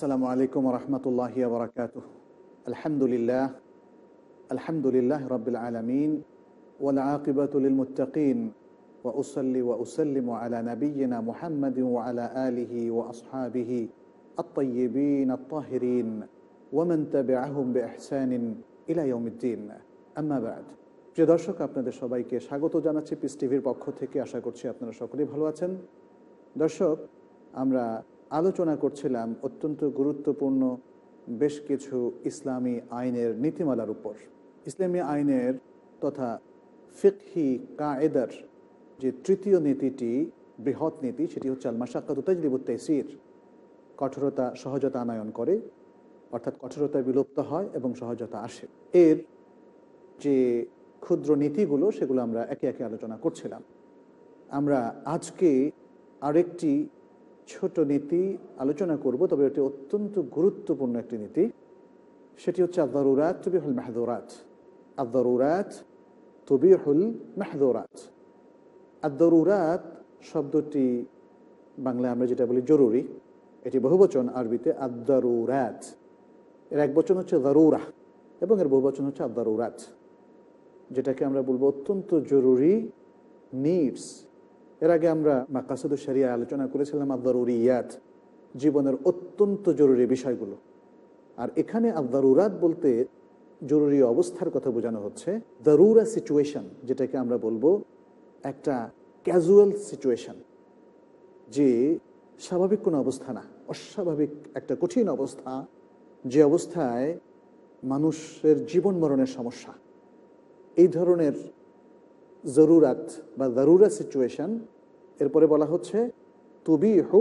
আসসালামু আলাইকুম রহমতুল্লাহ বরকাত আলহামদুলিল্লাহ আলহামদুলিল্লাহ রবিল আলমিন ওলাকিবতুল মুতাকিন ওসলি ওসলিম আলা নবীনা মোহাম্মদ আলা আলিহি ও আসহাবিহি আত্মীবিন আত্মাহরিন ওমন তবে আহম বে আহসানিন ইলাইউমুদ্দিন আম্মাবাদ প্রিয় দর্শক, আপনাদের সবাইকে স্বাগত জানাচ্ছি পিস টিভির পক্ষ থেকে। আশা করছি আপনারা সকলেই ভালো আছেন। দর্শক, আমরা আলোচনা করছিলাম অত্যন্ত গুরুত্বপূর্ণ বেশ কিছু ইসলামী আইনের নীতিমালার উপর। ইসলামী আইনের তথা ফিকহি কায়েদার যে তৃতীয় নীতিটি, বৃহৎ নীতি, সেটি হচ্ছে আল মাসাক্কাতুতাজলিবুত তেসির কঠোরতা, সহজতা আনায়ন করে, অর্থাৎ কঠোরতা বিলুপ্ত হয় এবং সহজতা আসে। এর যে ক্ষুদ্র নীতিগুলো, সেগুলো আমরা একে একে আলোচনা করছিলাম। আমরা আজকে আরেকটি ছোট নীতি আলোচনা করব, তবে এটি অত্যন্ত গুরুত্বপূর্ণ একটি নীতি। সেটি হচ্ছে আদারুরাত তবিহুল মাহদুরাত। আদারুরাত তবিহুল মাহদুরাত। আদারুরাত শব্দটি বাংলায় আমরা যেটা বলি জরুরি, এটি বহুবচন আরবিতে আদারুরাত এর এক বচন হচ্ছে দারুরা এবং এর বহুবচন হচ্ছে আদারুরাত যেটাকে আমরা বলব অত্যন্ত জরুরি নিডস এর আগে আমরা মাকাসুদ সারিয়া আলোচনা করেছিলাম আদারুরিয়াত জীবনের অত্যন্ত জরুরি বিষয়গুলো। আর এখানে আদারুরাত বলতে জরুরি অবস্থার কথা বোঝানো হচ্ছে। দারুরা সিচুয়েশন, যেটাকে আমরা বলব একটা ক্যাজুয়াল সিচুয়েশন, যে স্বাভাবিক কোনো অবস্থা না, অস্বাভাবিক একটা কঠিন অবস্থা, যে অবস্থায় মানুষের জীবন মরণের সমস্যা। এই ধরনের জরুরাত বা দারুরা সিচুয়েশন এরপরে বলা হচ্ছে তুবি হু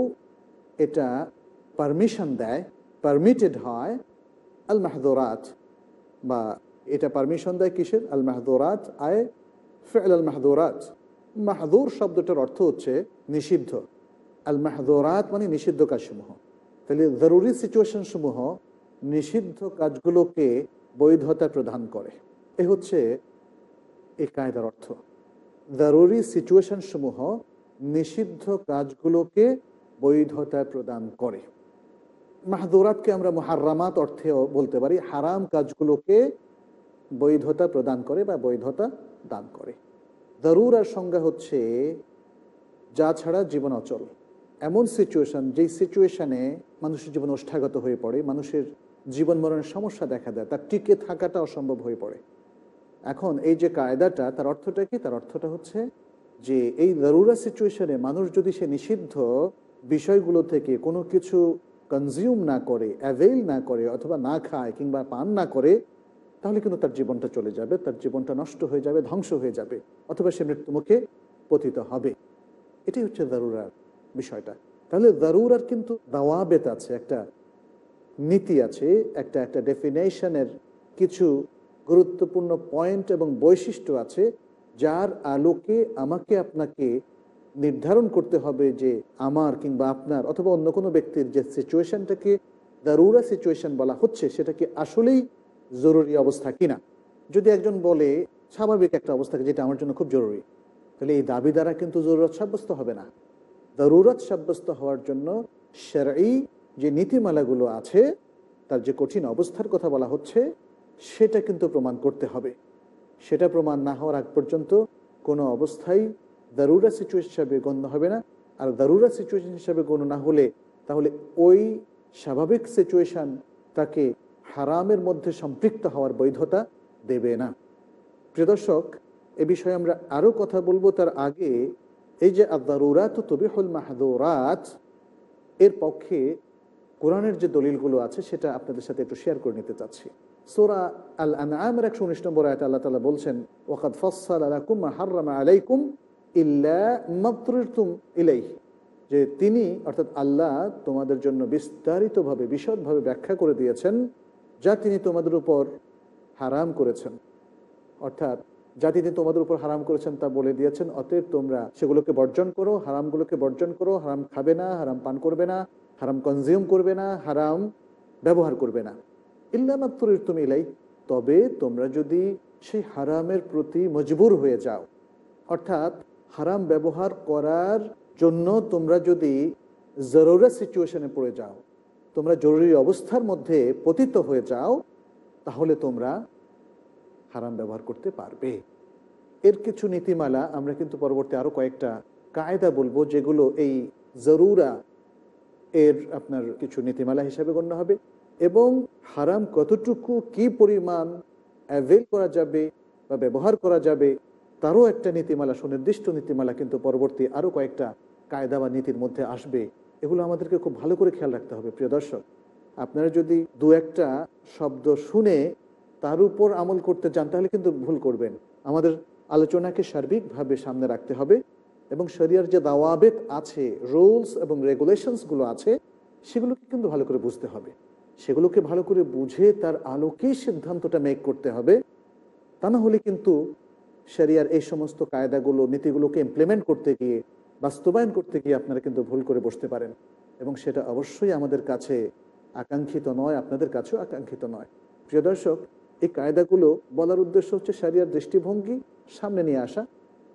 এটা পারমিশন দেয় পারমিটেড হয় আল মাহদুরাত বা এটা পারমিশন দেয় কিসের? আল মাহদুরাত আয় ফেল আল মাহদুরাত মাহদুর শব্দটার অর্থ হচ্ছে নিষিদ্ধ। আল মাহদুরাত মানে নিষিদ্ধ কাজসমূহ। তাহলে জরুরি সিচুয়েশন সমূহ নিষিদ্ধ কাজগুলোকে বৈধতা প্রদান করে। এ হচ্ছে এই কায়দার অর্থ। জরুরি সিচুয়েশন সমূহ নিষিদ্ধ কাজগুলোকে বৈধতা প্রদান করে। মাহদুরাতকে আমরা মহারামাত অর্থেও বলতে পারি, হারাম কাজগুলোকে বৈধতা প্রদান করে বা বৈধতা দান করে। দরুরার সংজ্ঞা হচ্ছে, যা ছাড়া জীবন অচল। এমন সিচুয়েশন যেই সিচুয়েশনে মানুষের জীবন ওষ্ঠাগত হয়ে পড়ে, মানুষের জীবন মরণের সমস্যা দেখা দেয়, তার টিকে থাকাটা অসম্ভব হয়ে পড়ে। এখন এই যে কায়দাটা, তার অর্থটা কি? তার অর্থটা হচ্ছে যে এই জরুরা সিচুয়েশনে মানুষ যদি সে নিষিদ্ধ বিষয়গুলো থেকে কোনো কিছু কনজিউম না করে অ্যাভেল না করে, অথবা না খায় কিংবা পান না করে, তাহলে কিন্তু তার জীবনটা চলে যাবে, তার জীবনটা নষ্ট হয়ে যাবে, ধ্বংস হয়ে যাবে, অথবা সে মৃত্যুমুখে পতিত হবে। এটাই হচ্ছে দারুরার বিষয়টা। তাহলে দারুরার কিন্তু দাওয়াবেত আছে, একটা নীতি আছে, একটা একটা ডেফিনেশনের কিছু গুরুত্বপূর্ণ পয়েন্ট এবং বৈশিষ্ট্য আছে যার আলোকে আমাকে আপনাকে নির্ধারণ করতে হবে যে আমার কিংবা আপনার অথবা অন্য কোনো ব্যক্তির যে সিচুয়েশনটাকে দারুরা সিচুয়েশন বলা হচ্ছে সেটা কি আসলেই জরুরি অবস্থা কিনা। যদি একজন বলে, স্বাভাবিক একটা অবস্থাকে যেটা আমার জন্য খুব জরুরি, তাহলে এই দাবি দ্বারা কিন্তু জরুরত সাব্যস্ত হবে না। জরুরত সাব্যস্ত হওয়ার জন্য সেরাই যে নীতিমালাগুলো আছে, তার যে কঠিন অবস্থার কথা বলা হচ্ছে সেটা কিন্তু প্রমাণ করতে হবে। সেটা প্রমাণ না হওয়ার আগ পর্যন্ত কোনো অবস্থায় দারুরা সিচুয়েশন হিসাবে গণ্য হবে না। আর দারুরা সিচুয়েশন হিসাবে গণ্য না হলে তাহলে ওই স্বাভাবিক সিচুয়েশান তাকে হারামের মধ্যে সম্পৃক্ত হওয়ার বৈধতা দেবে না। প্রিয় দর্শক, এ বিষয়ে আমরা আরও কথা বলব তার আগে। এই যে আদারুরাত তবিহুল মাহাদুরাত, এর পক্ষে কোরআনের যে দলিলগুলো আছে সেটা আপনাদের সাথে একটু শেয়ার করে নিতে চাচ্ছি। সোরা আল আনআমের একশো উনিশ নম্বর আয়তে আল্লাহ তালা বলছেন, ওয়াকাদ ফসাল আলাকুম হার্রামা আলাইকুম ইল্লা মাতৃতুম ইলাই যে তিনি, অর্থাৎ আল্লাহ, তোমাদের জন্য বিস্তারিতভাবে, বিশদভাবে ব্যাখ্যা করে দিয়েছেন, যা তিনি তোমাদের উপর হারাম করেছেন। অর্থাৎ, যা তিনি তোমাদের উপর হারাম করেছেন তা বলে দিয়েছেন, অতএব তোমরা সেগুলোকে বর্জন করো, হারামগুলোকে বর্জন করো, হারাম খাবে না, হারাম পান করবে না, হারাম কনজিউম করবে না, হারাম ব্যবহার করবে না। ইল্লামাত্তরের তুমি ইলাই তবে তোমরা যদি সেই হারামের প্রতি মজবুর হয়ে যাও, অর্থাৎ হারাম ব্যবহার করার জন্য তোমরা যদি জরুরা সিচুয়েশনে পড়ে যাও, তোমরা জরুরি অবস্থার মধ্যে পতিত হয়ে যাও, তাহলে তোমরা হারাম ব্যবহার করতে পারবে। এর কিছু নীতিমালা আমরা কিন্তু পরবর্তী আরও কয়েকটা কায়দা বলব, যেগুলো এই জরুরা এর আপনার কিছু নীতিমালা হিসাবে গণ্য হবে। এবং হারাম কতটুকু, কি পরিমাণ অ্যাভেল করা যাবে বা ব্যবহার করা যাবে, তারও একটা নীতিমালা, সুনির্দিষ্ট নীতিমালা কিন্তু পরবর্তী আরও কয়েকটা কায়দা বা নীতির মধ্যে আসবে। এগুলো আমাদেরকে খুব ভালো করে খেয়াল রাখতে হবে, প্রিয় দর্শক। আপনারা যদি দু একটা শব্দ শুনে তার উপর আমল করতে চান, তাহলে কিন্তু ভুল করবেন। আমাদের আলোচনাকে সার্বিকভাবে সামনে রাখতে হবে এবং শরিয়ার যে দাওয়াবেত আছে, রুলস এবং রেগুলেশনসগুলো আছে, সেগুলোকে কিন্তু ভালো করে বুঝতে হবে। সেগুলোকে ভালো করে বুঝে তার আলোকেই সিদ্ধান্তটা মেক করতে হবে। তা না হলে কিন্তু শরিয়ার এই সমস্ত কায়দাগুলো, নীতিগুলোকে ইমপ্লিমেন্ট করতে গিয়ে, বাস্তবায়ন করতে গিয়ে আপনারা কিন্তু ভুল করে বসতে পারেন। এবং সেটা অবশ্যই আমাদের কাছে আকাঙ্ক্ষিত নয়, আপনাদের কাছেও আকাঙ্ক্ষিত নয়। প্রিয় দর্শক, এই কায়দাগুলো বলার উদ্দেশ্য হচ্ছে সারিয়ার দৃষ্টিভঙ্গি সামনে নিয়ে আসা।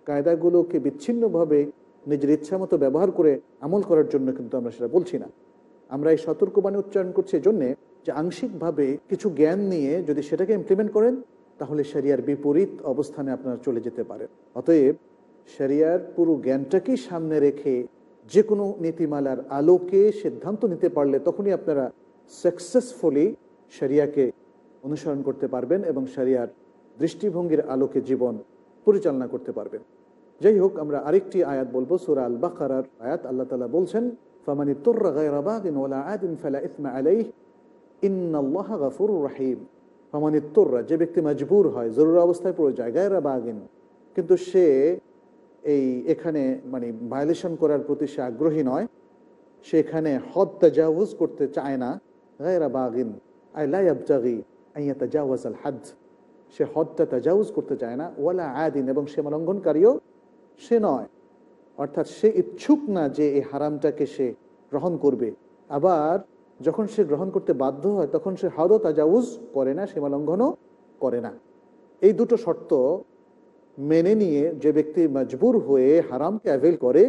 কায়দাগুলোকে বিচ্ছিন্নভাবে নিজের ইচ্ছা মতো ব্যবহার করে আমল করার জন্য কিন্তু আমরা সেটা বলছি না। আমরা এই সতর্কবাণী উচ্চারণ করছি এজন্যে যে আংশিকভাবে কিছু জ্ঞান নিয়ে যদি সেটাকে ইমপ্লিমেন্ট করেন, তাহলে শরিয়ার বিপরীত অবস্থানে আপনারা চলে যেতে পারেন। অতএব শরিয়ার পুরো জ্ঞানটাকেই সামনে রেখে যে কোনো নীতিমালার আলোকে সিদ্ধান্ত নিতে পারলে তখনই আপনারা সাকসেসফুলি শরিয়াকে অনুসরণ করতে পারবেন এবং শরিয়ার দৃষ্টিভঙ্গির আলোকে জীবন পরিচালনা করতে পারবেন। যাই হোক, আমরা আরেকটি আয়াত বলব, সুরা আল বাকারার আয়াত। আল্লাহ তালা বলছেন ফামানি তোর্রা গায়রাবাদিন ওলা আদিন ফালা ইসমা আলাইহ ইন্নাল্লাহ গাফুর রাহিম ফামানি তোর্রা যে ব্যক্তি মজবুর হয়, জরুরি অবস্থায় পড়ে যায় গায়রা বাগিন কিন্তু সে এই এখানে মানে ভায়োলেশন করার প্রতি সে আগ্রহী নয়, সে এখানে হদ তাজাউজ করতে চায় না গায়রা বাগিন আই লাইবজাগি আইয়া তাজাওয়াজ আল হাজ সে হদটা তাজাউজ করতে চায় না, ওয়ালা আদিন, এবং সে লঙ্ঘনকারীও সে নয়। অর্থাৎ সে ইচ্ছুক না যে এই হারামটাকে সে গ্রহণ করবে। আবার যখন সে গ্রহণ করতে বাধ্য হয়, তখন সে হদও তাজাউজ করে না, সীমা লঙ্ঘনও করে না। এই দুটো শর্ত মেনে নিয়ে যে ব্যক্তি মজবুর হয়ে হারামকে অ্যাভেল করে,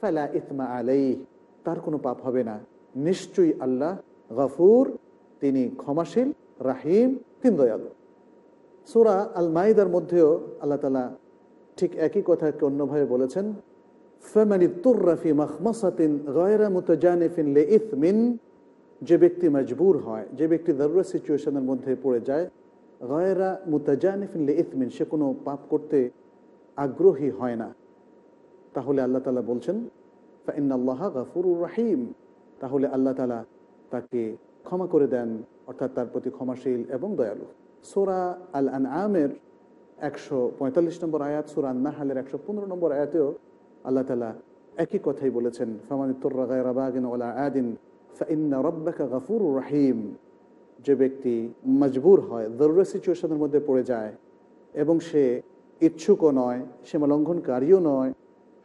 ফেলা ইতমা আলাই তার কোনো পাপ হবে না। নিশ্চয়ই আল্লাহ গফুর, তিনি ক্ষমাশীল, রাহিম, তিন দয়ালু। সুরা আল মাইদার মধ্যেও আল্লাহ তালা ঠিক একই কথাকে অন্যভাবে বলেছেন ফেমানি তুর্রাফি মখমসাতিন গয়রা মুতজানিফিন লে ইথমিন যে ব্যক্তি মজবুর হয়, যে ব্যক্তি জরুরা সিচুয়েশনের মধ্যে পড়ে যায় গয়রা মুতাজানিফিন লে ইথমিন সে কোনো পাপ করতে আগ্রহী হয় না। তাহলে আল্লাহ তালা বলছেন ফাইন আল্লাহ গাফুরুর রাহিম তাহলে আল্লাহ তালা তাকে ক্ষমা করে দেন, অর্থাৎ তার প্রতি ক্ষমাশীল এবং দয়ালু। সোরা আল আন আমের একশো পঁয়তাল্লিশ নম্বর আয়াত, সোরা আন্নাহালের একশো পনেরো নম্বর আয়াতেও আল্লাহ তালা একই কথাই বলেছেন ফামানিতুর্রাগাইরাবাগিন ওলা গাফুর রাহিম। যে ব্যক্তি মজবুর হয়, জরুরি সিচুয়েশনের মধ্যে পড়ে যায় এবং সে ইচ্ছুকও নয় সীমা লঙ্ঘনকারীও নয়,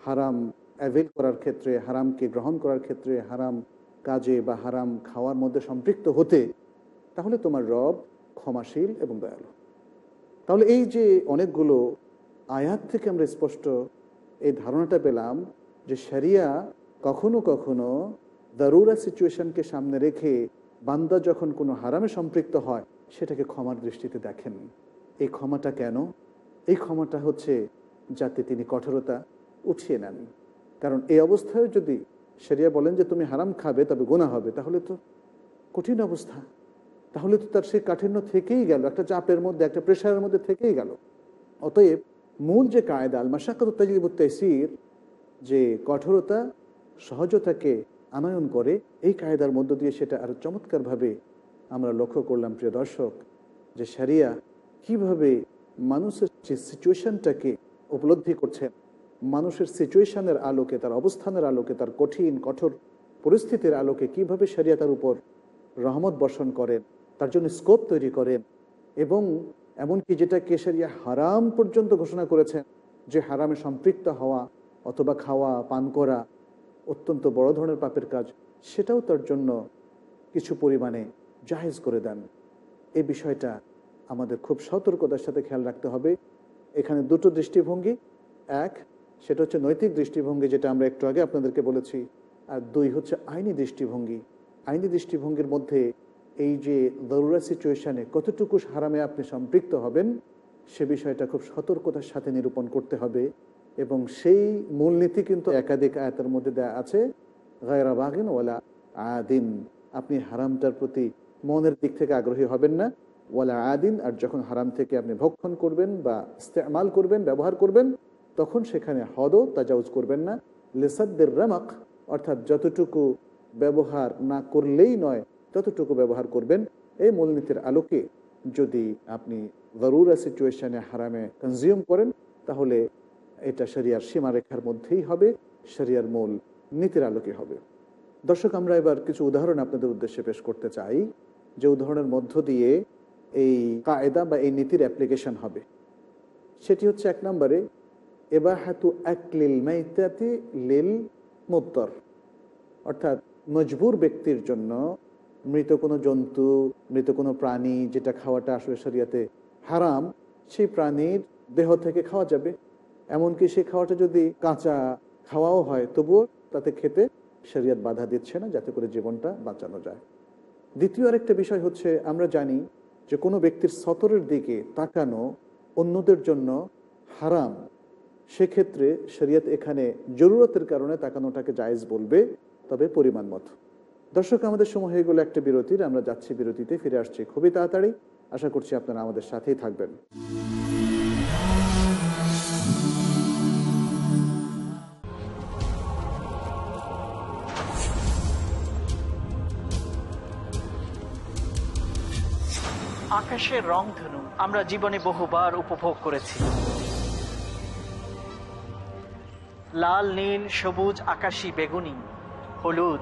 হারাম অ্যাভেল করার ক্ষেত্রে, হারামকে গ্রহণ করার ক্ষেত্রে, হারাম কাজে বা হারাম খাওয়ার মধ্যে সম্পৃক্ত হতে, তাহলে তোমার রব ক্ষমাশীল এবং দয়ালু। তাহলে এই যে অনেকগুলো আয়াত থেকে আমরা স্পষ্ট এই ধারণাটা পেলাম যে শরিয়া কখনো কখনো দারুরা সিচুয়েশনকে সামনে রেখে বান্দা যখন কোনো হারামে সম্পৃক্ত হয়, সেটাকে ক্ষমার দৃষ্টিতে দেখেন। এই ক্ষমাটা কেন? এই ক্ষমাটা হচ্ছে যাতে তিনি কঠোরতা উঠিয়ে নেন। কারণ এই অবস্থায় যদি শরিয়া বলেন যে তুমি হারাম খাবে, তবে গোনা হবে, তাহলে তো কঠিন অবস্থা। তাহলে তো তার সেই কাঠিন্য থেকেই গেল, একটা চাপের মধ্যে, একটা প্রেশারের মধ্যে থেকেই গেল। অতএব মূল যে কায়দা আল মাসাকাত তাজিব তহসির যে কঠোরতা, সহজতাকে আনয়ন করে, এই কায়দার মধ্য দিয়ে সেটা আরও চমৎকারভাবে আমরা লক্ষ্য করলাম, প্রিয় দর্শক, যে সারিয়া কীভাবে মানুষের যে সিচুয়েশনটাকে উপলব্ধি করছেন মানুষের সিচুয়েশনের আলোকে, তার অবস্থানের আলোকে, তার কঠিন, কঠোর পরিস্থিতির আলোকে কীভাবে সারিয়া তার উপর রহমত বর্ষণ করেন, তার জন্য স্কোপ তৈরি করেন এবং এমনকি যেটা কেশরিয়া হারাম পর্যন্ত ঘোষণা করেছেন যে হারামে সম্পৃক্ত হওয়া অথবা খাওয়া, পান করা অত্যন্ত বড় ধরনের পাপের কাজ, সেটাও তার জন্য কিছু পরিমাণে জাহেজ করে দেন। এই বিষয়টা আমাদের খুব সতর্কতার সাথে খেয়াল রাখতে হবে। এখানে দুটো দৃষ্টিভঙ্গি। এক, সেটা হচ্ছে নৈতিক দৃষ্টিভঙ্গি, যেটা আমরা একটু আগে আপনাদেরকে বলেছি। আর দুই, হচ্ছে আইনি দৃষ্টিভঙ্গি। আইনি দৃষ্টিভঙ্গির মধ্যে এই যে দরুরা সিচুয়েশানে কতটুকু হারামে আপনি সম্পৃক্ত হবেন, সে বিষয়টা খুব সতর্কতার সাথে নিরূপণ করতে হবে এবং সেই মূলনীতি কিন্তু একাধিক আয়াতের মধ্যে দেওয়া আছে, গায়রা বাগিন ওয়ালা আদিন। আপনি হারামটার প্রতি মনের দিক থেকে আগ্রহী হবেন না। ওয়ালা আদিন, আর যখন হারাম থেকে আপনি ভক্ষণ করবেন বা ইস্তেমাল করবেন, ব্যবহার করবেন, তখন সেখানে হদও তাজাউজ করবেন না। লেসাদ্দের রামাক, অর্থাৎ যতটুকু ব্যবহার না করলেই নয় ততটুকু ব্যবহার করবেন। এই মূলনীতির আলোকে যদি আপনি গরুরা সিচুয়েশানে হারামে কনজিউম করেন, তাহলে এটা শরিয়ার সীমারেখার মধ্যেই হবে, শরিয়ার মূল নীতির আলোকে হবে। দর্শক, আমরা এবার কিছু উদাহরণ আপনাদের উদ্দেশ্যে পেশ করতে চাই। যে উদাহরণের মধ্য দিয়ে এই কায়দা বা এই নীতির অ্যাপ্লিকেশন হবে। সেটি হচ্ছে এক নম্বরে, এবাহাতু একলিল মাইতাতি লিল মুদ্দর অর্থাৎ মজবুর ব্যক্তির জন্য মৃত কোনো জন্তু, মৃত কোনো প্রাণী যেটা খাওয়াটা আসলে শরিয়াতে হারাম, সেই প্রাণীর দেহ থেকে খাওয়া যাবে। এমনকি সেই খাওয়াটা যদি কাঁচা খাওয়াও হয়, তবুও তাতে খেতে শরিয়াত বাধা দিচ্ছে না, যাতে করে জীবনটা বাঁচানো যায়। দ্বিতীয় আরেকটা বিষয় হচ্ছে, আমরা জানি যে কোনো ব্যক্তির সতরের দিকে তাকানো অন্যদের জন্য হারাম। সেক্ষেত্রে শরিয়ত এখানে জরুরতের কারণে তাকানোটাকে জায়েজ বলবে, তবে পরিমাণ মতো দর্শক, আমাদের সময় হয়ে গেলো একটা বিরতির। আমরা যাচ্ছি বিরতিতে, ফিরে আসছি খুবই তাড়াতাড়ি। আশা করছি আপনারা আমাদের সাথেই থাকবেন। আকাশের রং ধনু, আমরা জীবনে বহুবার উপভোগ করেছি। লাল, নীল, সবুজ, আকাশী, বেগুনি, হলুদ।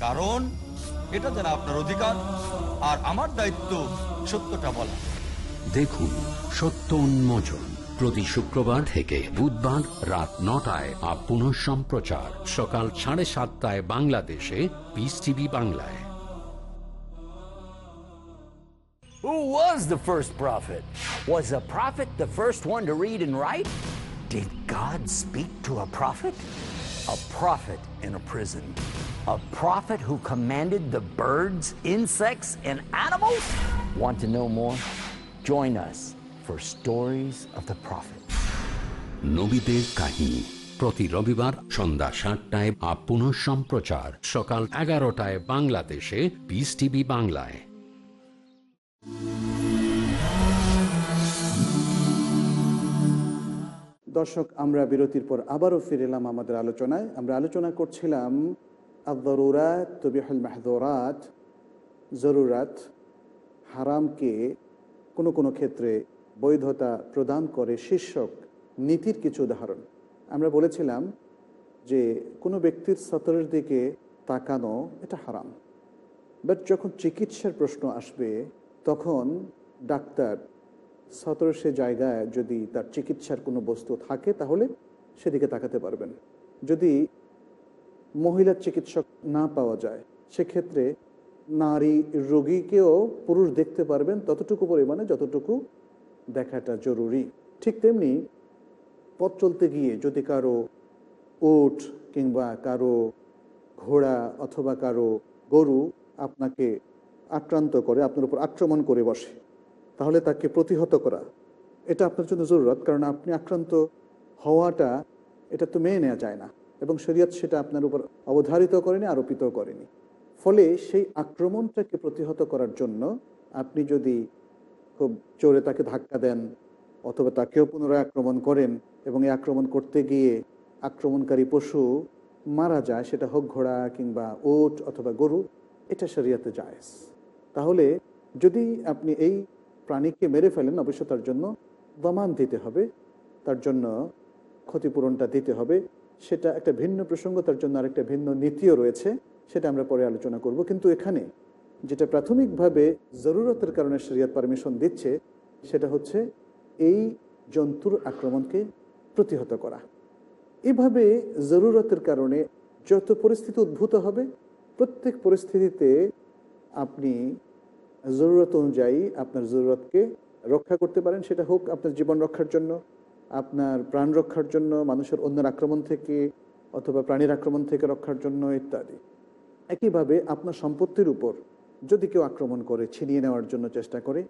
কারণ এটা যারা আপনার অধিকার আর আমার দায়িত্ব সত্যটা বলা দেখুন সত্য উন্মোচন প্রতি শুক্রবার থেকে বুধবার রাত নটায় আর পুনঃ সম্প্রচার সকাল সাড়ে সাতটায় বাংলাদেশে পিস টিভি বাংলায় Who was the first prophet? Was a prophet the first one to read and write? Did God speak to a prophet? A prophet in a prison. A prophet who commanded the birds, insects, and animals? Want to know more? Join us for Stories of the Prophet. নবীদের কাহিনী প্রতি রবিবার সন্ধ্যা সাতটায় আর পুনঃ সম্প্রচার সকাল এগারোটায় বাংলাদেশে পিস টিভি বাংলায় দর্শক আমরা বিরতির পর আবারও ফিরে এলাম আমাদের আলোচনায় আমরা আলোচনা করছিলাম আদরুরাত তবিহুল মাহদরাত জরুরাত হারামকে কোনো কোনো ক্ষেত্রে বৈধতা প্রদান করে শীর্ষক নীতির কিছু উদাহরণ। আমরা বলেছিলাম যে কোনো ব্যক্তির সতরের দিকে তাকানো এটা হারাম। বাট যখন চিকিৎসার প্রশ্ন আসবে, তখন ডাক্তার সতর সে জায়গায় যদি তার চিকিৎসার কোনো বস্তু থাকে, তাহলে সেদিকে তাকাতে পারবেন। যদি মহিলার চিকিৎসক না পাওয়া যায়, সেক্ষেত্রে নারী রোগীকেও পুরুষ দেখতে পারবেন ততটুকু পরিমাণে যতটুকু দেখাটা জরুরি। ঠিক তেমনি পথ চলতে গিয়ে যদি কারও উট কিংবা কারও ঘোড়া অথবা কারও গরু আপনাকে আক্রান্ত করে, আপনার উপর আক্রমণ করে বসে, তাহলে তাকে প্রতিহত করা, এটা আপনার জন্য জরুরত। কারণ আপনি আক্রান্ত হওয়াটা, এটা তো মেনে নেওয়া যায় না। এবং শরীয়ত সেটা আপনার উপর অবধারিত করেনি, আরোপিত করেনি। ফলে সেই আক্রমণটাকে প্রতিহত করার জন্য আপনি যদি খুব জোরে তাকে ধাক্কা দেন অথবা তাকেও পুনরায় আক্রমণ করেন এবং এই আক্রমণ করতে গিয়ে আক্রমণকারী পশু মারা যায়, সেটা হোক ঘোড়া কিংবা ওট অথবা গরু, এটা শরিয়াতে জায়েজ। তাহলে যদি আপনি এই প্রাণীকে মেরে ফেলেন অবশ্য তার জন্য দমান দিতে হবে, তার জন্য ক্ষতিপূরণটা দিতে হবে সেটা একটা ভিন্ন প্রসঙ্গ, তার জন্য আরেকটা ভিন্ন নীতিও রয়েছে, সেটা আমরা পরে আলোচনা করব। কিন্তু এখানে যেটা প্রাথমিকভাবে জরুরতের কারণে শরিয়াত পারমিশন দিচ্ছে, সেটা হচ্ছে এই জন্তুর আক্রমণকে প্রতিহত করা। এভাবে জরুরতের কারণে যত পরিস্থিতি উদ্ভূত হবে, প্রত্যেক পরিস্থিতিতে আপনি জরুরত অনুযায়ী আপনার জরুরতকে রক্ষা করতে পারেন। সেটা হোক আপনার জীবন রক্ষার জন্য আপনার প্রাণ রক্ষার জন্য, মানুষের অন্যের আক্রমণ থেকে অথবা প্রাণীর আক্রমণ থেকে রক্ষার জন্য ইত্যাদি। একইভাবে আপনার সম্পত্তির উপর যদি কেউ আক্রমণ করে, ছিনিয়ে নেওয়ার জন্য চেষ্টা করে,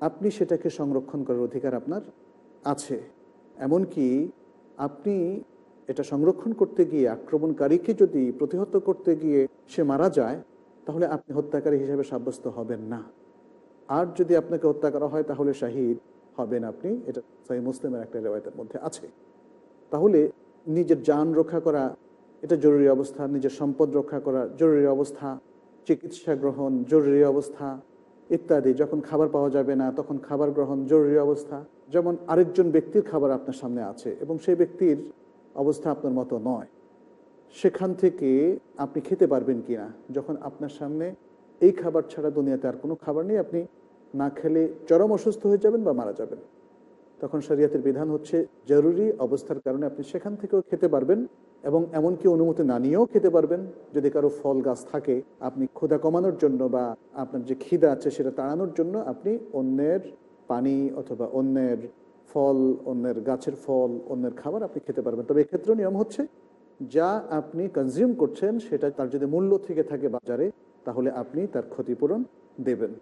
আপনি সেটাকে সংরক্ষণ করার অধিকার আপনার আছে। এমনকি আপনি এটা সংরক্ষণ করতে গিয়ে, আক্রমণকারীকে যদি প্রতিহত করতে গিয়ে সে মারা যায়, তাহলে আপনি হত্যাকারী হিসেবে সাব্যস্ত হবেন না। আর যদি আপনাকে হত্যা করা হয়, তাহলে শাহিদ হবেন আপনি, এটা সাহি মুসলিমের একটা রেওয়ায়তের মধ্যে আছে। তাহলে নিজের যান রক্ষা করা, এটা জরুরি অবস্থা, নিজের সম্পদ রক্ষা করা জরুরি অবস্থা, চিকিৎসা গ্রহণ জরুরি অবস্থা, ইত্যাদি। যখন খাবার পাওয়া যাবে না, তখন খাবার গ্রহণ জরুরি অবস্থা। যেমন আরেকজন ব্যক্তির খাবার আপনার সামনে আছে এবং সেই ব্যক্তির অবস্থা আপনার মতো নয়। সেখান থেকে আপনি খেতে পারবেন কি না যখন আপনার সামনে এই খাবার ছাড়া দুনিয়াতে আর কোনো খাবার নেই, আপনি না খেলে চরম অসুস্থ হয়ে যাবেন বা মারা যাবেন। তখন শরীয়তের বিধান হচ্ছে জরুরি অবস্থার কারণে আপনি সেখান থেকেও খেতে পারবেন এবং এমনকি অনুমতি না নিয়েও খেতে পারবেন। যদি কারও ফল গাছ থাকে, আপনি ক্ষুধা কমানোর জন্য বা আপনার যে খিদা আছে সেটা তাড়ানোর জন্য আপনি অন্যের পানি অথবা অন্যের ফল, অন্যের গাছের ফল, অন্যের খাবার আপনি খেতে পারবেন। তবে এক্ষেত্রে নিয়ম হচ্ছে, যা আপনি কনজিউম করছেন সেটা তার যদি মূল্য থেকে থাকে বাজারে, তাহলে আপনি তার ক্ষতিপূরণ দেবেন।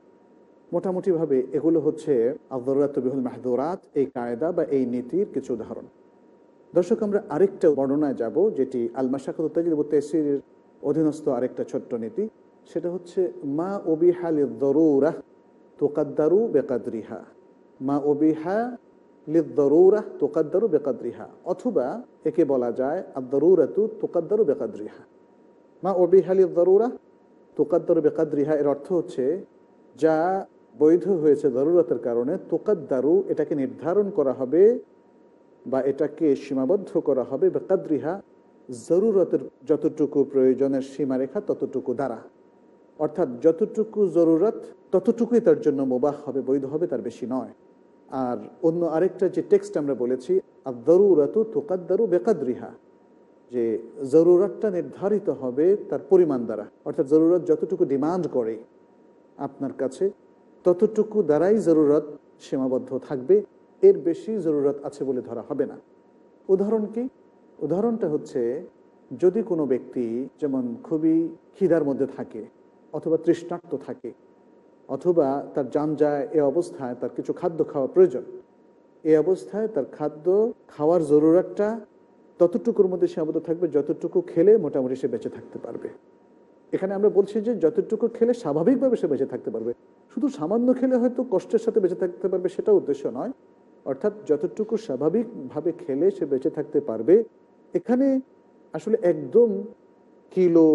মোটামুটিভাবে এগুলো হচ্ছে আবদুল্লাহ বিহুল মাহদুরাত, এই কায়দা বা এই নীতির কিছু উদাহরণ। দর্শক, আমরা আরেকটা বর্ণনায় যাব, যেটি আল মাসাকুত তেসির অধীনস্থ আরেকটা ছোট্ট নীতি। সেটা হচ্ছে, মা ওবিহাল দরুরাহ তোকাদ্দারু বেকাদরিহা। মা ওবিহা লিদরুরা তোকাদ্দারু বেকাদরিহা। অথবা একে বলা যায় আদরুরাতু তোকাদ্দারু বেকাদরিহা। মা ওবিহালি দরুরা তোকাদ্দারু বেকাদরিহা এর অর্থ হচ্ছে, যা বৈধ হয়েছে জরুরতের কারণে, তোকাদ্দারু এটাকে নির্ধারণ করা হবে বা এটাকে সীমাবদ্ধ করা হবে বেকাদ্রিহা, জরুরতের যতটুকু প্রয়োজনের সীমারেখা ততটুকু দ্বারা। অর্থাৎ যতটুকু জরুরত, ততটুকুই তার জন্য মোবাহ হবে, বৈধ হবে, তার বেশি নয়। আর অন্য আরেকটা যে টেক্সট আমরা বলেছি আর দরুরত তোকাদ্দারু বেকাদ্রিহা, যে জরুরতটা নির্ধারিত হবে তার পরিমাণ দ্বারা। অর্থাৎ জরুরত যতটুকু ডিমান্ড করে আপনার কাছে ততটুকু দ্বারাই জরুরত সীমাবদ্ধ থাকবে, এর বেশি জরুরত আছে বলে ধরা হবে না। উদাহরণ কি? উদাহরণটা হচ্ছে, যদি কোনো ব্যক্তি যেমন খুবই খিদার মধ্যে থাকে অথবা তৃষ্ণার্ত থাকে অথবা তার যান যায় এ অবস্থায় তার কিছু খাদ্য খাওয়া প্রয়োজন, এ অবস্থায় তার খাদ্য খাওয়ার জরুরতটা ততটুকুর মধ্যে সীমাবদ্ধ থাকবে যতটুকু খেলে মোটামুটি সে বেঁচে থাকতে পারবে। এখানে আমরা বলছি যে যতটুকু খেলে স্বাভাবিকভাবে সে বেঁচে থাকতে পারবে। শুধু সামান্য খেলে হয়তো কষ্টের সাথে বেঁচে থাকতে পারবে সেটা উদ্দেশ্য নয়। অর্থাৎ যতটুকু স্বাভাবিকভাবে খেলে সে বেঁচে থাকতে পারবে, এখানে আসলে একদম কিলো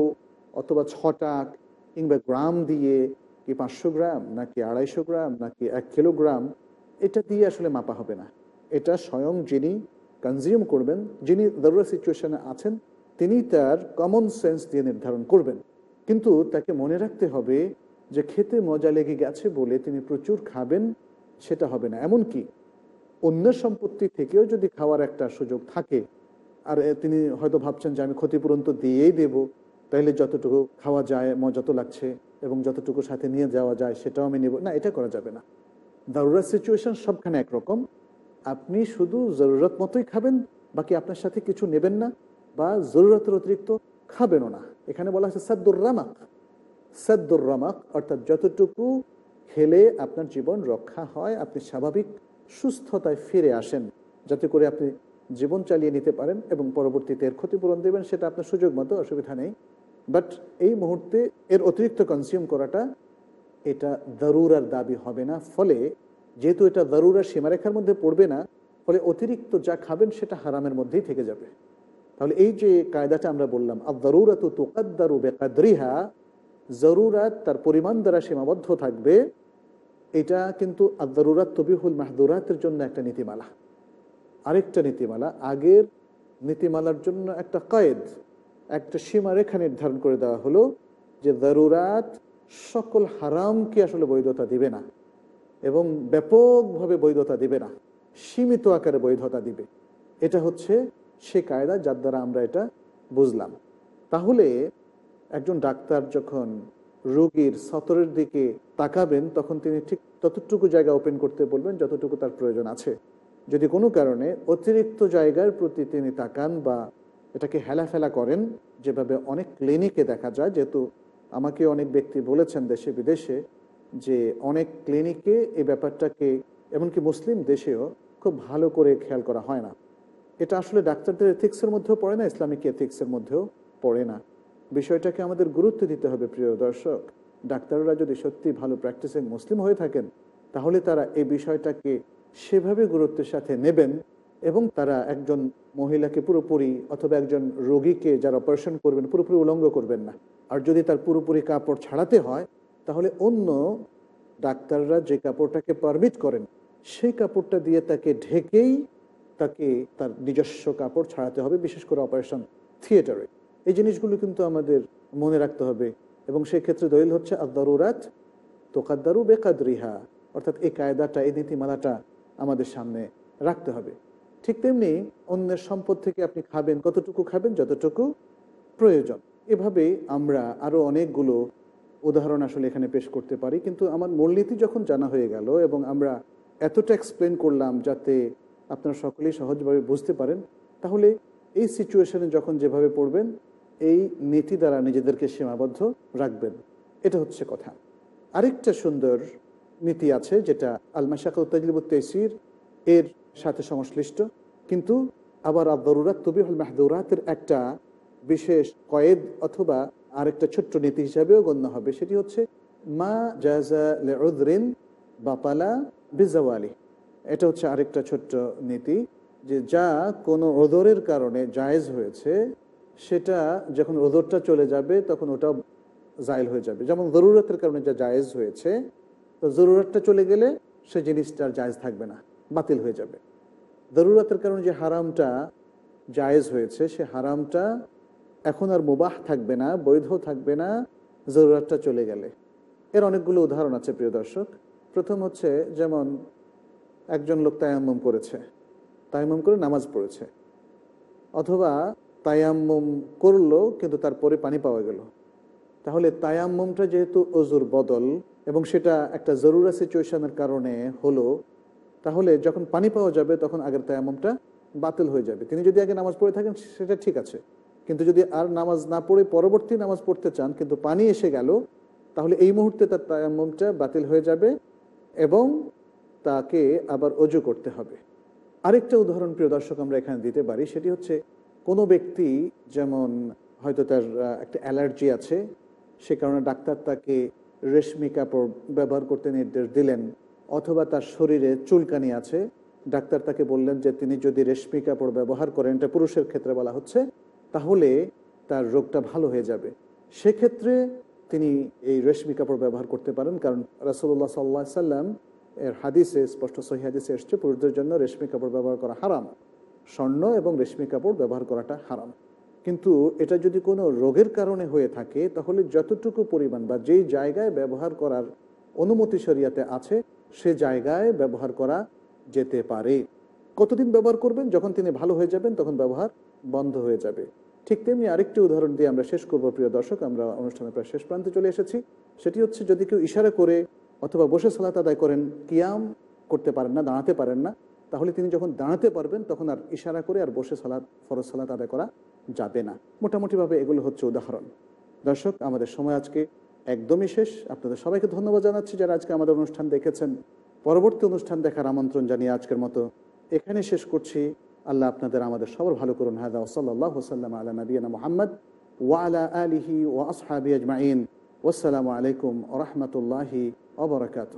অথবা ছটা কিংবা গ্রাম দিয়ে কি পাঁচশো গ্রাম নাকি আড়াইশো গ্রাম নাকি এক কিলোগ্রাম, এটা দিয়ে আসলে মাপা হবে না। এটা স্বয়ং যিনি কনজিউম করবেন, যিনি দরুরা সিচুয়েশনে আছেন, তিনি তার কমন সেন্স দিয়ে নির্ধারণ করবেন। কিন্তু তাকে মনে রাখতে হবে যে খেতে মজা লেগে গেছে বলে তিনি প্রচুর খাবেন, সেটা হবে না। এমনকি অন্যের সম্পত্তি থেকেও যদি খাওয়ার একটা সুযোগ থাকে, আর তিনি হয়তো ভাবছেন যে আমি ক্ষতিপূরণ তো দিয়েই দেব, তাহলে যতটুকু খাওয়া যায়, মজা তো লাগছে এবং যতটুকু সাথে নিয়ে যাওয়া যায়, সেটাও আমি নেব। না, এটা করা যাবে না। দারুরা সিচুয়েশন সবখানে একরকম। আপনি শুধু জরুরত মতোই খাবেন, বাকি আপনার সাথে কিছু নেবেন না বা জরুরতের অতিরিক্ত খাবেনও না। এখানে বলা হচ্ছে সাদ্দুর রামাক। সাদ্দুর রামাক অর্থাৎ যতটুকু খেলে আপনার জীবন রক্ষা হয়, আপনি স্বাভাবিক সুস্থতায় ফিরে আসেন, যাতে করে আপনি জীবন চালিয়ে নিতে পারেন এবং পরবর্তীতে এর ক্ষতিপূরণ দেবেন সেটা আপনার সুযোগ মতো, অসুবিধা নেই। বাট এই মুহূর্তে এর অতিরিক্ত কনজিউম করাটা এটা দারুরার দাবি হবে না। ফলে যেহেতু এটা দারুরার সীমারেখার মধ্যে পড়বে না, ফলে অতিরিক্ত যা খাবেন সেটা হারামের মধ্যেই থেকে যাবে। তাহলে এই যে কায়দাটা আমরা বললাম আর দারুরাত তোকাদ্দারু বেকাদ্রিহা, জরুরাত তার পরিমাণ দ্বারা সীমাবদ্ধ থাকবে, এটা কিন্তু আদারুরাত তবিহুল মাহদুরাতের জন্য একটা নীতিমালা। আরেকটা নীতিমালা, আগের নীতিমালার জন্য একটা কয়েদ, একটা সীমারেখা নির্ধারণ করে দেওয়া হলো যে দারুরাত সকল হারামকে আসলে বৈধতা দিবে না এবং ব্যাপকভাবে বৈধতা দিবে না, সীমিত আকারে বৈধতা দিবে। এটা হচ্ছে সে কায়দা যার দ্বারা আমরা এটা বুঝলাম। তাহলে একজন ডাক্তার যখন রোগীর সতরের দিকে তাকাবেন, তখন তিনি ঠিক ততটুকু জায়গা ওপেন করতে বলবেন যতটুকু তার প্রয়োজন আছে। যদি কোনো কারণে অতিরিক্ত জায়গার প্রতি তিনি তাকান বা এটাকে হেলাফেলা করেন, যেভাবে অনেক ক্লিনিকে দেখা যায়, যেহেতু আমাকে অনেক ব্যক্তি বলেছেন দেশে বিদেশে যে অনেক ক্লিনিকে এই ব্যাপারটাকে, এমনকি মুসলিম দেশেও খুব ভালো করে খেয়াল করা হয় না। এটা আসলে ডাক্তারদের এথিক্সের মধ্যেও পড়ে না, ইসলামিক এথিক্সের মধ্যেও পড়ে না। বিষয়টাকে আমাদের গুরুত্ব দিতে হবে, প্রিয় দর্শক। ডাক্তাররা যদি সত্যি ভালো প্র্যাকটিসিং মুসলিম হয়ে থাকেন, তাহলে তারা এই বিষয়টাকে সেভাবে গুরুত্বের সাথে নেবেন এবং তারা একজন মহিলাকে পুরোপুরি অথবা একজন রোগীকে যারা অপারেশন করবেন, পুরোপুরি উলঙ্গ করবেন না। আর যদি তার পুরোপুরি কাপড় ছাড়াতে হয়, তাহলে অন্য ডাক্তাররা যে কাপড়টাকে পারমিট করেন, সেই কাপড়টা দিয়ে তাকে ঢেকেই তাকে তার নিজস্ব কাপড় ছাড়াতে হবে, বিশেষ করে অপারেশন থিয়েটারে এই জিনিসগুলো কিন্তু আমাদের মনে রাখতে হবে। এবং সেই ক্ষেত্রে দলিল হচ্ছে আদারুরাত তোকাদ্দারু বেকাদরিহা। অর্থাৎ এই কায়দাটা, এই নীতিমালাটা আমাদের সামনে রাখতে হবে। ঠিক তেমনি অন্যের সম্পদ থেকে আপনি খাবেন, কতটুকু খাবেন, যতটুকু প্রয়োজন। এভাবে আমরা আরও অনেকগুলো উদাহরণ আসলে এখানে পেশ করতে পারি। কিন্তু আমার মূলনীতি যখন জানা হয়ে গেল এবং আমরা এতটা এক্সপ্লেন করলাম যাতে আপনারা সকলেই সহজভাবে বুঝতে পারেন। তাহলে এই সিচুয়েশনে যখন যেভাবে পড়বেন, এই নীতি দ্বারা নিজেদেরকে সীমাবদ্ধ রাখবেন। এটা হচ্ছে কথা। আরেকটা সুন্দর নীতি আছে, যেটা আলমাশাকা তাজলিবুত তেসির এর সাথে সংশ্লিষ্ট। কিন্তু আবার আদরুরাত তবিহুল মাহদুরাতের একটা বিশেষ কয়েদ অথবা আরেকটা ছোট্ট নীতি হিসাবেও গণ্য হবে। সেটি হচ্ছে, মা জাজা বাপালা বিজাওয়ালি এটা হচ্ছে আরেকটা ছোট্ট নীতি, যে যা কোনো ওদরের কারণে জায়েজ হয়েছে, সেটা যখন ওদরটা চলে যাবে, তখন ওটা জায়েল হয়ে যাবে। যেমন জরুরতের কারণে যা জায়েজ হয়েছে, তো জরুরতটা চলে গেলে সে জিনিসটা জায়েজ থাকবে না, বাতিল হয়ে যাবে। জরুরতের কারণে যে হারামটা জায়েজ হয়েছে, সে হারামটা এখন আর মুবাহ থাকবে না, বৈধ থাকবে না, জরুরতটা চলে গেলে। এর অনেকগুলো উদাহরণ আছে প্রিয় দর্শক। প্রথম হচ্ছে, যেমন একজন লোক তায়াম্মম করেছে তায়াম্মম করে নামাজ পড়েছে। অথবা তায়াম্মম করল, কিন্তু তারপরে পানি পাওয়া গেল। তাহলে তায়াম্মমটা যেহেতু অজুর বদল এবং সেটা একটা জরুরা সিচুয়েশনের কারণে হলো, তাহলে যখন পানি পাওয়া যাবে, তখন আগের তায়াম্মমটা বাতিল হয়ে যাবে। তিনি যদি আগে নামাজ পড়ে থাকেন, সেটা ঠিক আছে। কিন্তু যদি আর নামাজ না পড়ে পরবর্তী নামাজ পড়তে চান, কিন্তু পানি এসে গেল, তাহলে এই মুহূর্তে তার তায়াম্মমটা বাতিল হয়ে যাবে এবং তাকে আবার অজু করতে হবে। আরেকটা উদাহরণ প্রিয় দর্শক আমরা এখানে দিতে পারি, সেটি হচ্ছে কোনো ব্যক্তি যেমন হয়তো তার একটা অ্যালার্জি আছে, সে কারণে ডাক্তার তাকে রেশমি কাপড় ব্যবহার করতে নির্দেশ দিলেন, অথবা তার শরীরে চুলকানি আছে, ডাক্তার তাকে বললেন যে তিনি যদি রেশমি কাপড় ব্যবহার করেন, এটা পুরুষের ক্ষেত্রে বলা হচ্ছে, তাহলে তার রোগটা ভালো হয়ে যাবে। সেক্ষেত্রে তিনি এই রেশমি কাপড় ব্যবহার করতে পারেন, কারণ রাসুল্লাহ সাল্লাহ সাল্লাম এর হাদিসে, স্পষ্ট সহি হাদিসে এসছে, পুরুষদের জন্য রেশমি কাপড় ব্যবহার করা হারাম। স্বর্ণ এবং রেশমি কাপড় ব্যবহার করাটা হারাম। কিন্তু এটা যদি কোনো রোগের কারণে হয়ে থাকে, তাহলে যতটুকু পরিমাণ বা যেই জায়গায় ব্যবহার করার অনুমতি সরিয়াতে আছে, সে জায়গায় ব্যবহার করা যেতে পারে। কতদিন ব্যবহার করবেন? যখন তিনি ভালো হয়ে যাবেন, তখন ব্যবহার বন্ধ হয়ে যাবে। ঠিক তেমনি আরেকটি উদাহরণ দিয়ে আমরা শেষ করব, প্রিয় দর্শক। আমরা অনুষ্ঠানের প্রায় শেষ প্রান্তে চলে এসেছি। সেটি হচ্ছে, যদি কেউ ইশারা করে অথবা বসে সালাত আদায় করেন, কিয়াম করতে পারেন না, দাঁড়াতে পারেন না, তাহলে তিনি যখন দাঁড়াতে পারবেন, তখন আর ইশারা করে আর বসে সালাত, ফরজ সালাত আদায় করা যাবে না। মোটামুটিভাবে এগুলো হচ্ছে উদাহরণ। দর্শক, আমাদের সময় আজকে একদমই শেষ। আপনাদের সবাইকে ধন্যবাদ জানাচ্ছি যারা আজকে আমাদের অনুষ্ঠান দেখেছেন। পরবর্তী অনুষ্ঠান দেখার আমন্ত্রণ জানিয়ে আজকের মতো এখানে শেষ করছি। আল্লাহ আপনাদের আমাদের সবার ভালো করুন। হাদা ওসল্লাহ ওসাল্লাম আলা নবীনা মোহাম্মদ ওয়ালা আলিহি ও আসহাবি আজমাইন। ওসালামু আলাইকুম ওরহমতুল্লাহি وبركاته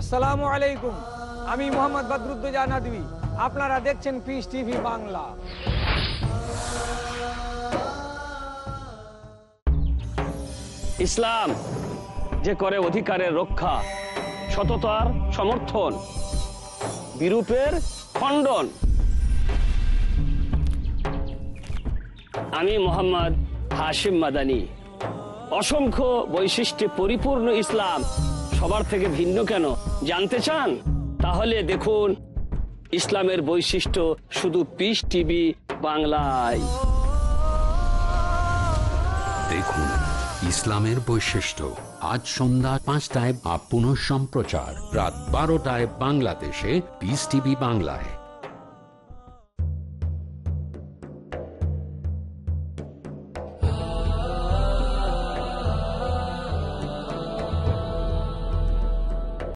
আসসালামু আলাইকুম। আমি মোহাম্মদ বদরুদ্দোজা নদী আপনারা দেখছেন পিস টিভি বাংলা। ইসলাম যে করে অধিকারের রক্ষা, সততার সমর্থন, বিরূপের খণ্ডন। আমি মোহাম্মদ হাশিম মাদানি। অসংখ্য বৈশিষ্ট্যে পরিপূর্ণ ইসলাম। সবার থেকে ভিন্ন কেন? জানতে চান? তাহলে দেখুন, ইসলামের বৈশিষ্ট্য শুধু পিস টিভি বাংলায়। দেখুন, ইসলামের বৈশিষ্ট্য। আজ সন্ধ্যা পাঁচটায় বা পুনঃ সম্প্রচার রাত বারোটায় বাংলাদেশে পিস টিভি বাংলায়।